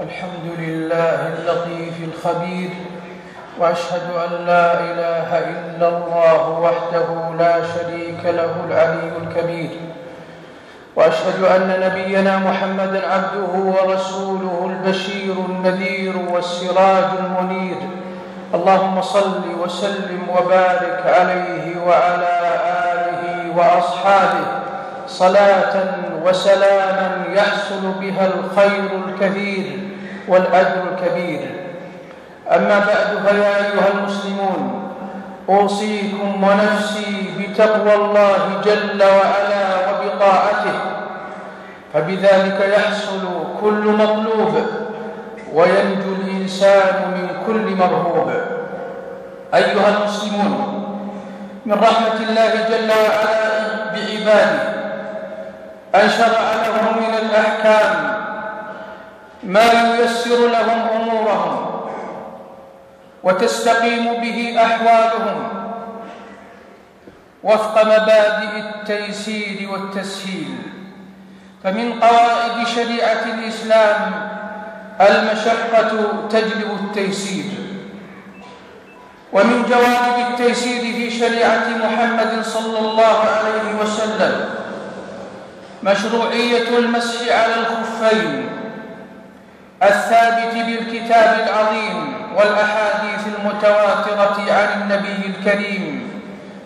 الحمد لله اللطيف الخبير وأشهد أن لا إله إلا الله وحده لا شريك له العلي الكبير وأشهد أن نبينا محمدا عبده ورسوله البشير النذير والسراج المنير. اللهم صل وسلم وبارك عليه وعلى آله وأصحابه. صلاة وسلاما يحصل بها الخير الكثير. والأجر الكبير. أما بعد فيا أيها المسلمون أوصيكم ونفسي بتقوى الله جل وعلا وبطاعته فبذلك يحصل كل مطلوب وينجو الإنسان من كل مرهوب. أيها المسلمون من رحمة الله جل وعلا بعباده أن شرع لهم من الأحكام ما ييسر لهم أمورهم وتستقيم به أحوالهم وفق مبادئ التيسير والتسهيل. فمن قواعد شريعة الإسلام المشقة تجلب التيسير. ومن جوانب التيسير في شريعة محمد صلى الله عليه وسلم مشروعية المسح على الخفين الثابت بالكتاب العظيم والأحاديث المتواترة عن النبي الكريم.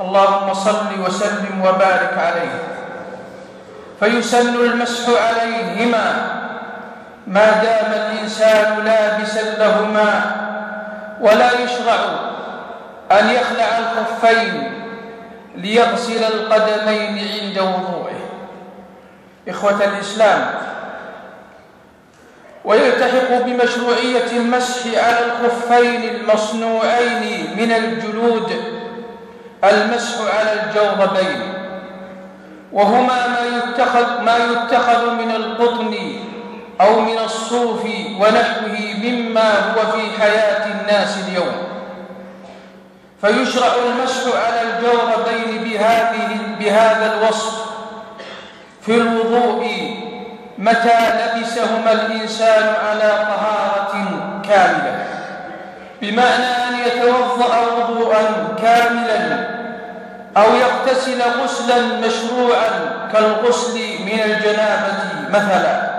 اللهم صل وسلم وبارك عليه. فيسن المسح عليهما. ما دام الإنسان لابسا لهما ولا يشرع أن يخلع الخفين ليغسل القدمين عند وضوئه. إخوة الإسلام ويلتحق بمشروعية المسح على الخفين المصنوعين من الجلود المسح على الجوربين وهما ما يتخذ ما يتخذ من القطن أو من الصوف ونحوه مما هو في حياة الناس اليوم. فيشرع المسح على الجوربين بهذه بهذا الوصف في الوضوء متى لبسهما الإنسان على طهارة كاملة؟ بمعنى أن يتوضأ وضوءا كاملا أو يغتسل غسلا مشروعا كالغسل من الجنابة مثلا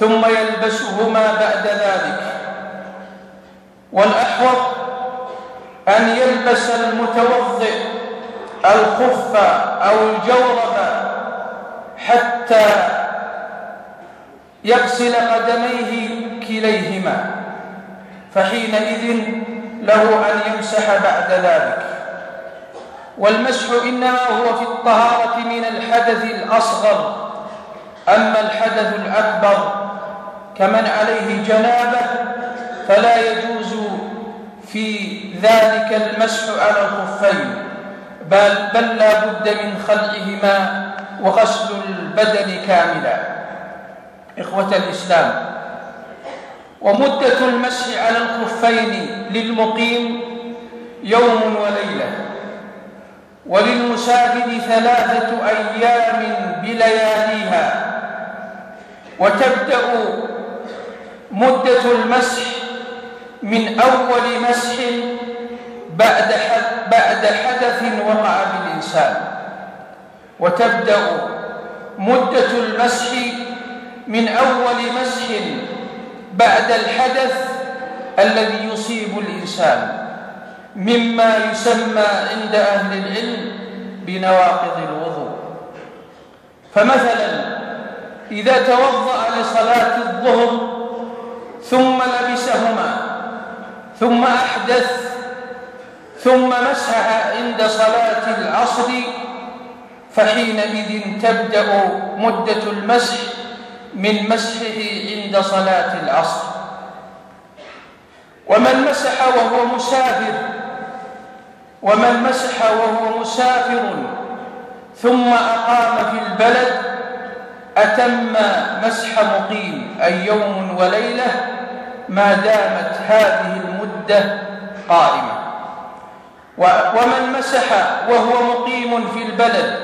ثم يلبسهما بعد ذلك. والأحوط أن يلبس المتوضئ الخف أو الجورب حتى يغسل قدميه كليهما فحينئذ له أن يمسح بعد ذلك. والمسح إنما هو في الطهارة من الحدث الأصغر أما الحدث الأكبر كمن عليه جنابة فلا يجوز في ذلك المسح على الخفين بل, بل لا بد من خلعهما وغسل البدن كاملا. إخوة الإسلام ومدة المسح على الخفين للمقيم يوم وليلة وللمسافر ثلاثة أيام بلياليها وتبدأ مدة المسح من أول مسح بعد بعد حدث وقع بالإنسان وتبدأ مدة المسح من أول مسح بعد الحدث الذي يصيب الإنسان مما يسمى عند أهل العلم بنواقض الوضوء. فمثلا إذا توضأ لصلاة الظهر ثم لبسهما ثم أحدث ثم مسح عند صلاة العصر فحينئذ تبدأ مدة المسح من مسحه عند صلاة العصر. ومن مسح وهو مسافر ومن مسح وهو مسافر ثم أقام في البلد أتم مسح مقيم أي يوم وليلة ما دامت هذه المدة قائمة. ومن مسح وهو مقيم في البلد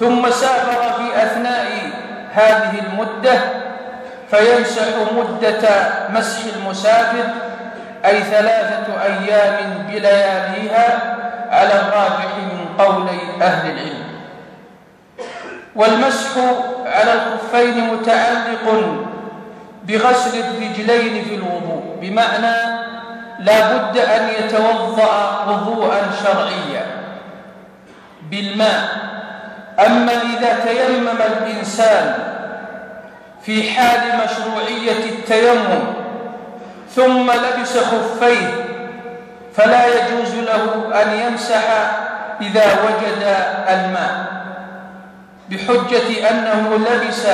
ثم سافر في أثناء هذه المدة فيمسح مدة مسح المسافر أي ثلاثة أيام بلياليها على الراجح من قولي أهل العلم. والمسح على الخفين متعلق بغسل الرجلين في الوضوء بمعنى لا بد أن يتوضأ وضوءا شرعيا بالماء. أما إذا تيمم الإنسان في حال مشروعية التيمم ثم لبس خفيه فلا يجوز له أن يمسح إذا وجد الماء بحجة أنه لبس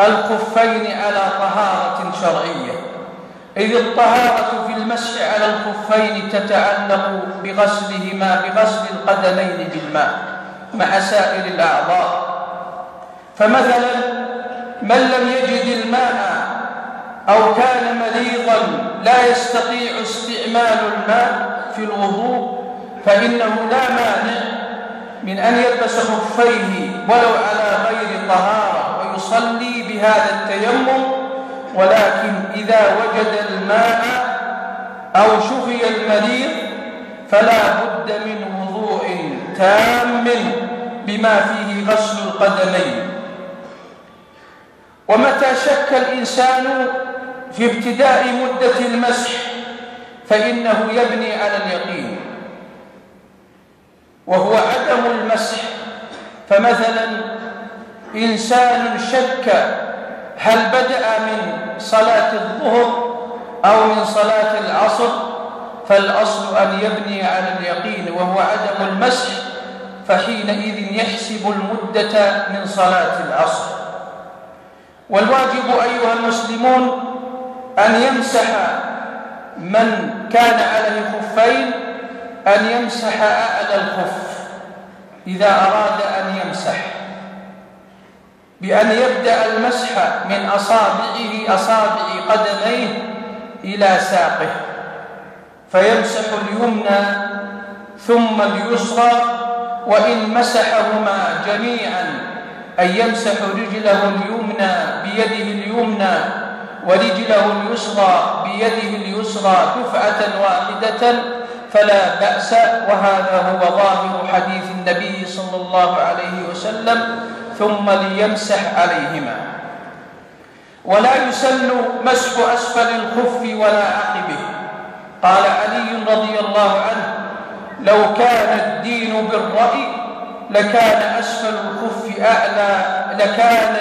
الخفين على طهارة شرعية. إذ الطهارة في المسح على الخفين تتعلق بغسلهما بغسل القدمين بالماء. مع سائر الأعضاء. فمثلا من لم يجد الماء أو كان مريضا لا يستطيع استعمال الماء في الوضوء فإنه لا مانع من أن يلبس خفيه ولو على غير طهارة ويصلي بهذا التيمم. ولكن إذا وجد الماء أو شفي المريض فلا بد من وضوء. تام بما فيه غسل القدمين. ومتى شك الإنسان في ابتداء مدة المسح فإنه يبني على اليقين. وهو عدم المسح. فمثلا إنسان شك هل بدأ من صلاة الظهر أو من صلاة العصر فالأصل أن يبني على اليقين وهو عدم المسح. فحينئذ يحسب المدة من صلاة العصر. والواجب أيها المسلمون أن يمسح من كان عليه خفين أن يمسح أعلى الخف إذا أراد أن يمسح. بأن يبدأ المسح من أصابعه أصابع قدميه إلى ساقه. فيمسح اليمنى ثم اليسرى وإن مسحهما جميعا أي يمسح رجله اليمنى بيده اليمنى ورجله اليسرى بيده اليسرى دفعة واحدة فلا بأس. وهذا هو ظاهر حديث النبي صلى الله عليه وسلم ثم ليمسح عليهما. ولا يسن مسح أسفل الخف ولا عقبه قال علي رضي الله عنه لو كان الدين بالرأي لكان أسفل الخف أعلى لكان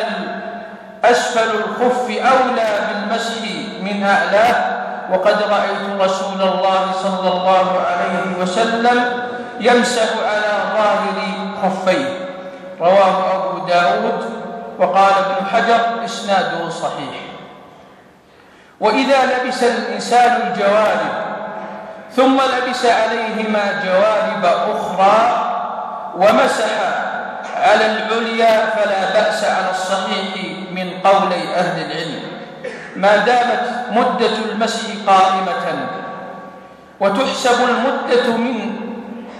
أسفل الخف أولى بالمسح من أعلاه وقد رأيت رسول الله صلى الله عليه وسلم يمسح على ظاهر خفيه. رواه أبو داود وقال ابن حجر إسناده صحيح. وإذا لبس الإنسان الجوارب ثم لبس عليهما جوارب أخرى ومسح على العليا فلا بأس على الصحيح من قولي أهل العلم. ما دامت مدة المسح قائمة وتحسب المدة من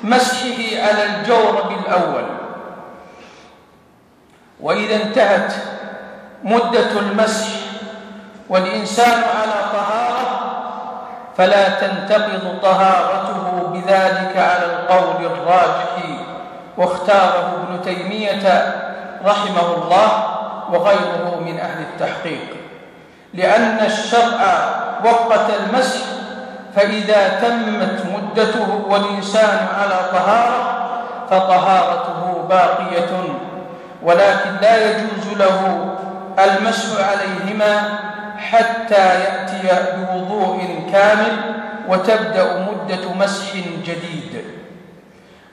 مسحه على الجورب الأول وإذا انتهت مدة المسح والإنسان على طهارة فلا تنتقض طهارته بذلك على القول الراجح. واختاره ابن تيمية رحمه الله وغيره من أهل التحقيق. لأن الشرع وقت المسح فإذا تمت مدته والإنسان على طهارة فطهارته باقية ولكن لا يجوز له المسح عليهما حتى يأتي بوضوء كامل وتبدأ مدة مسح جديد.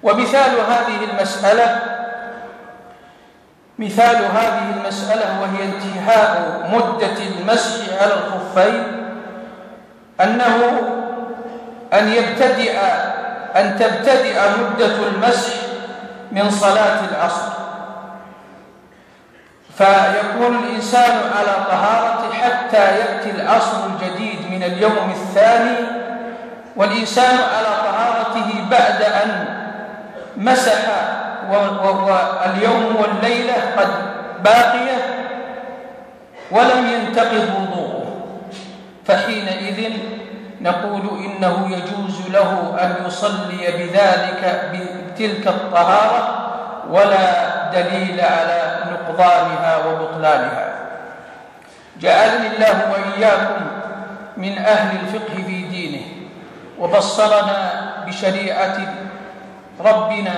ومثال هذه المسألة مثال هذه المسألة وهي انتهاء مدة المسح على الخفين أنه أن يبتدئ أن تبتدئ مدة المسح من صلاة العصر. فيكون الإنسان على طهارة حتى يأتي العصر الجديد من اليوم الثاني والإنسان على طهارته بعد أن مسح واليوم والليلة قد باقية ولم ينتقض وضوءه. فحينئذ نقول إنه يجوز له أن يصلي بذلك بتلك الطهارة ولا دليل على نقضانها وبطلانها. جعلني الله وإياكم من أهل الفقه في دينه وبصرنا بشريعة ربنا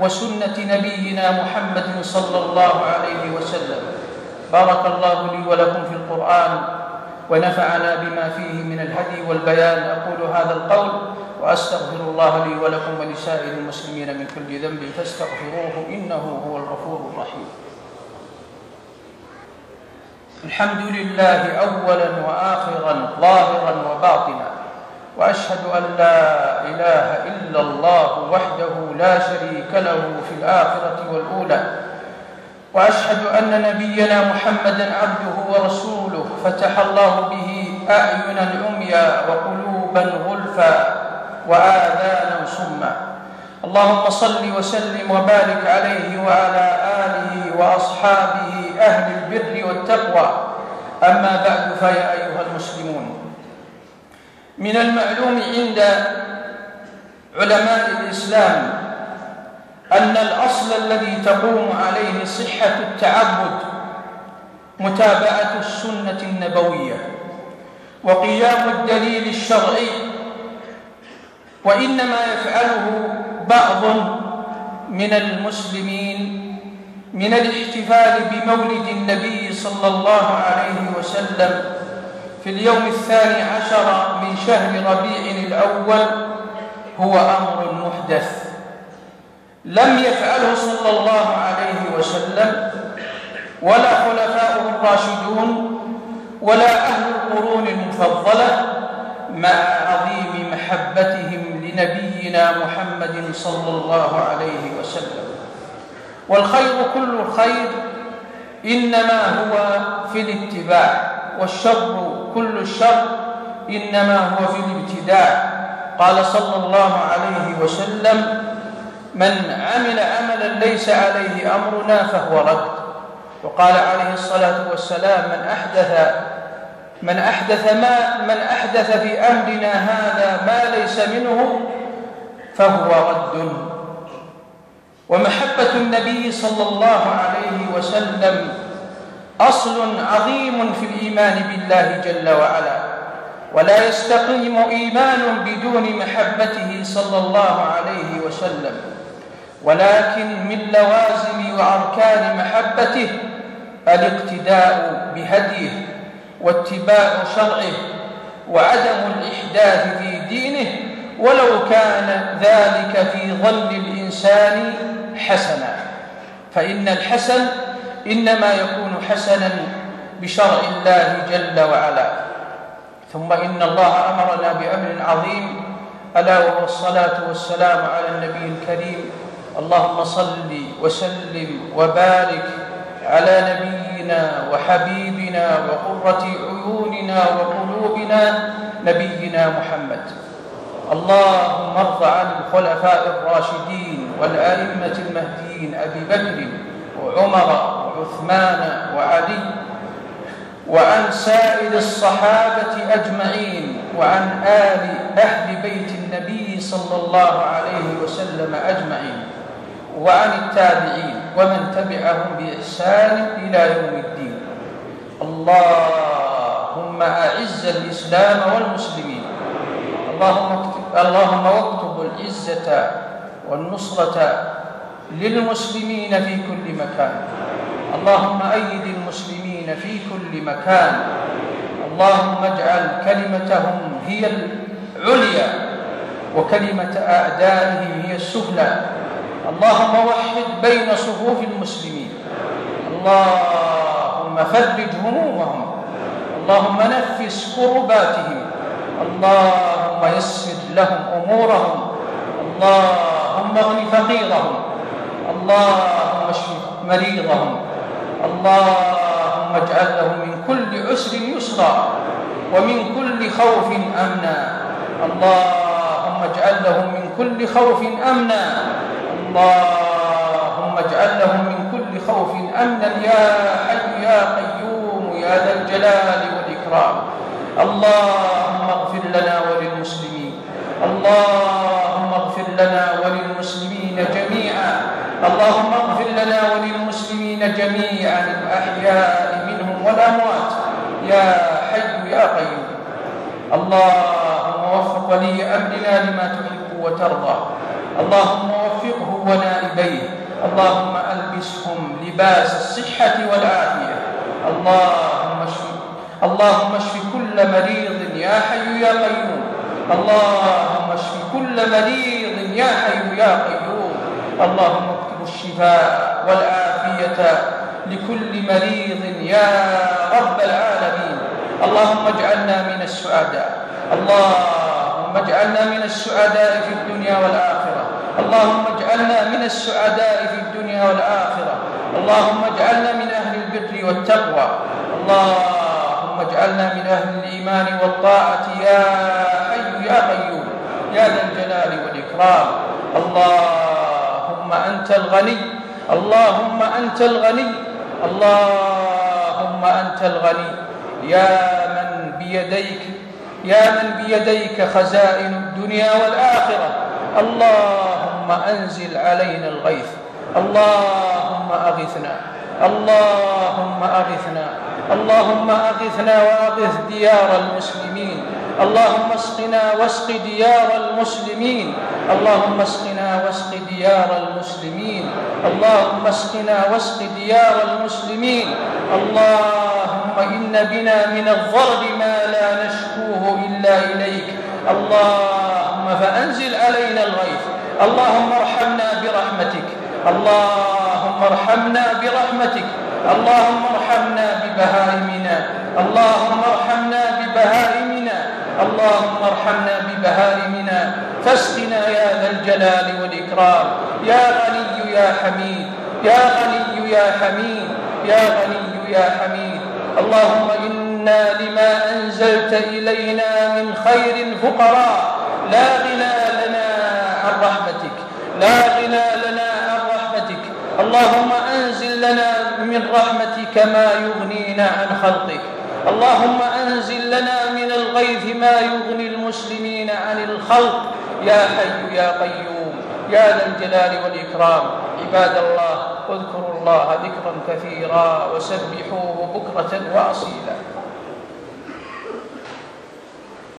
وسنة نبينا محمد صلى الله عليه وسلم. بارك الله لي ولكم في القرآن ونفعنا بما فيه من الهدي والبيان. أقول هذا القول وأستغفر الله لي ولكم ولسائر المسلمين من كل ذنب فاستغفروه إنه هو الغفور الرحيم. الحمد لله أولا وآخرا ظاهرا وباطنا. وأشهد أن لا إله إلا الله وحده لا شريك له في الآخرة والأولى. وأشهد أن نبينا محمدا عبده ورسوله فتح الله به أعينا عميا وقلوبا غلفا وآذانا صما اللهم صل وسلم وبارك عليه وعلى آله وأصحابه أهل البر والتقوى. أما بعد فيا أيها المسلمون من المعلوم عند علماء الإسلام أن الأصل الذي تقوم عليه صحة التعبد متابعة السنة النبوية وقيام الدليل الشرعي وإنما يفعله بعض من المسلمين من الاحتفال بمولد النبي صلى الله عليه وسلم في اليوم الثاني عشر من شهر ربيع الأول هو أمر محدث لم يفعله صلى الله عليه وسلم ولا خلفاؤه الراشدون ولا أهل القرون المفضلة مع عظيم محبتهم لنبينا محمد صلى الله عليه وسلم. والخير كل الخير إنما هو في الاتباع والشر كل الشر إنما هو في الابتداع قال صلى الله عليه وسلم من عمل عملا ليس عليه أمرنا فهو رد. وقال عليه الصلاة والسلام من أحدث من أحدث ما من أحدث في أمرنا هذا ما ليس منه فهو رد. ومحبة النبي صلى الله عليه وسلم أصل عظيم في الإيمان بالله جل وعلا ولا يستقيم إيمان بدون محبته صلى الله عليه وسلم ولكن من لوازم وأركان محبته الاقتداء بهديه واتباع شرعه وعدم الإحداث في دينه ولو كان ذلك في ظن الإنسان حسنا فإن الحسن إنما يكون حسنا بشرع الله جل وعلا. ثم إن الله أمرنا بأمر عظيم. ألا وهو الصلاة والسلام على النبي الكريم. اللهم صل وسلم وبارك على نبينا وحبيبنا وقرة عيوننا وقلوبنا نبينا محمد. اللهم ارض عن الخلفاء الراشدين والأئمة المهديين أبي بكر وعمر وعثمان وعلي وعن سائر الصحابة أجمعين وعن آل أهل بيت النبي صلى الله عليه وسلم أجمعين وعن التابعين ومن تبعهم بإحسان إلى يوم الدين. اللهم أعز الإسلام والمسلمين. اللهم اكتب اللهم واكتب العزة والنصرة للمسلمين في كل مكان. اللهم أيد المسلمين في كل مكان. اللهم اجعل كلمتهم هي العليا وكلمة أعدائهم هي السفلى. اللهم وحد بين صفوف المسلمين. اللهم فرج همومهم اللهم نفس كرباتهم. اللهم يسر لهم أمورهم. اللهم اغن فقيرهم. اللهم اشف مريضهم. اللهم اجعل لهم من كل عسر يسرا ومن كل خوف أمنا. اللهم اجعل لهم من كل خوف أمنا. اللهم اجعل لهم من كل خوف أمنا يا حي يا قيوم يا ذا الجلال والإكرام. اللهم اغفر لنا وللمسلمين. اللهم اللهم اغفر لنا وللمسلمين جميعا الأحياء منهم والأموات. يا حي يا قيوم. اللهم وفق ولي أمرنا لما تحب وترضى. اللهم وفقه ونائبيه. اللهم ألبسهم لباس الصحة والعافية. اللهم اشف اللهم اشف كل مريض يا حي يا قيوم. اللهم اشف كل مريض يا حي يا قيوم. اللهم الشفاء والعافية لكل مريض يا رب العالمين. اللهم اجعلنا من السعداء. اللهم اجعلنا من السعداء في الدنيا والآخرة. اللهم اجعلنا من السعداء في الدنيا والآخرة. اللهم اجعلنا من أهل البر والتقوى. اللهم اجعلنا من أهل الإيمان والطاعة يا حي يا قيوم. يا ذا الجلال والإكرام. اللهم أنت الغني اللهم أنت الغني اللهم أنت الغني. يا من بيديك يا من بيديك خزائن الدنيا والآخرة. اللهم أنزل علينا الغيث. اللهم أغثنا. اللهم أغثنا. اللهم أغثنا وأغث ديار المسلمين. اللهم اسقنا واسق ديار المسلمين. اللهم اسقنا واسق ديار المسلمين. اللهم اسقنا واسق ديار المسلمين. اللهم إن بنا من الضرب ما لا نشكوه إلا إليك. اللهم فأنزل علينا الغيث. اللهم ارحمنا برحمتك. اللهم ارحمنا برحمتك. اللهم ارحمنا ببهائمنا. اللهم ارحمنا ببهائمنا. اللهم ارحمنا ببهائمنا. فاسقنا يا ذا الجلال والإكرام. يا غني يا حميد. يا غني يا حميد. يا غني يا حميد. اللهم إنا لما أنزلت إلينا من خير فقراء لا غنى لنا عن رحمتك. لا غنى اللهم أنزل لنا من رحمتك ما يغنينا عن خلقك. اللهم أنزل لنا من الغيث ما يغني المسلمين عن الخلق. يا حي يا قيوم يا ذا الجلال والإكرام. عباد الله اذكروا الله ذكرا كثيرا وسبحوه بكرة وأصيلا.